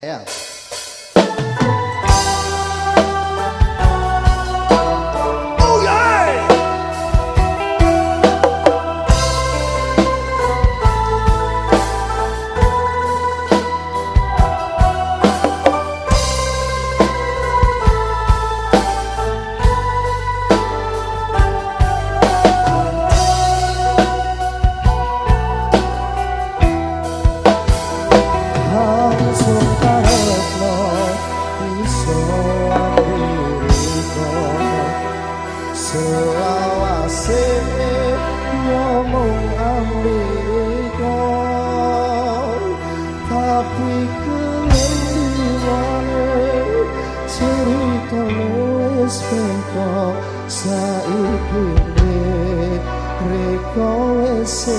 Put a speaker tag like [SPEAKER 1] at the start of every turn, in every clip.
[SPEAKER 1] F. Aquela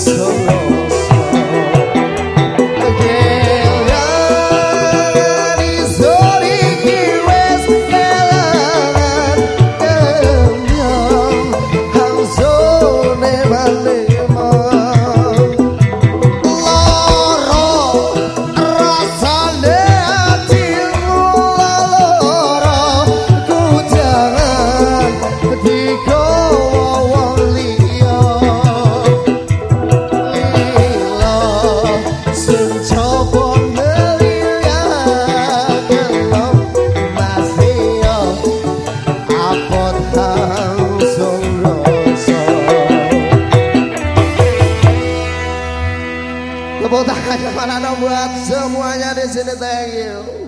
[SPEAKER 1] so long. Mana dong buat semuanya di sini thank you